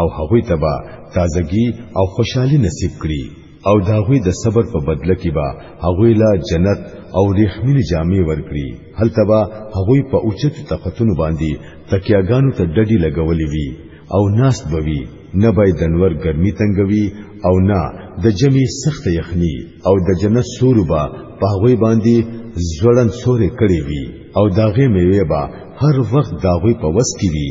او هغوی ته به تازگی او خوشحالی نصیب کړي او دا غوی د صبر په بدله کې به هغوی لا جنت او ریخمینی جامې ورکړي هل تبا هغوی په اوچت طاقتونو باندې تکیاګانو ته ډډی لګولې وي او ناست بوي نه به دنور ګرمي تنګوي او نه د جمی سخت یخنی او د جنت سورو به په هغوی باندې زړن سورې کړې وي او داغه میوه به هر وخت داغوی په وس کې وي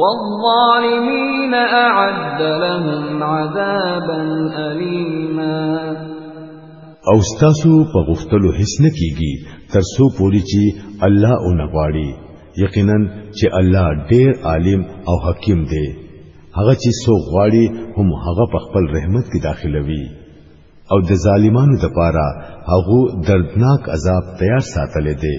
والظالمين اعد لهم عذابا اليما او ستاسو په غفتلو هیڅ نه کیږي تر څو پوری چې الله او نغواړي یقینا چې الله ډیر عالم او حکیم دی هغه چې سو غواړي هم هغه په خپل رحمت کې داخلوي او د ظالمانو لپاره هغه دردناک عذاب تیار ساتل دی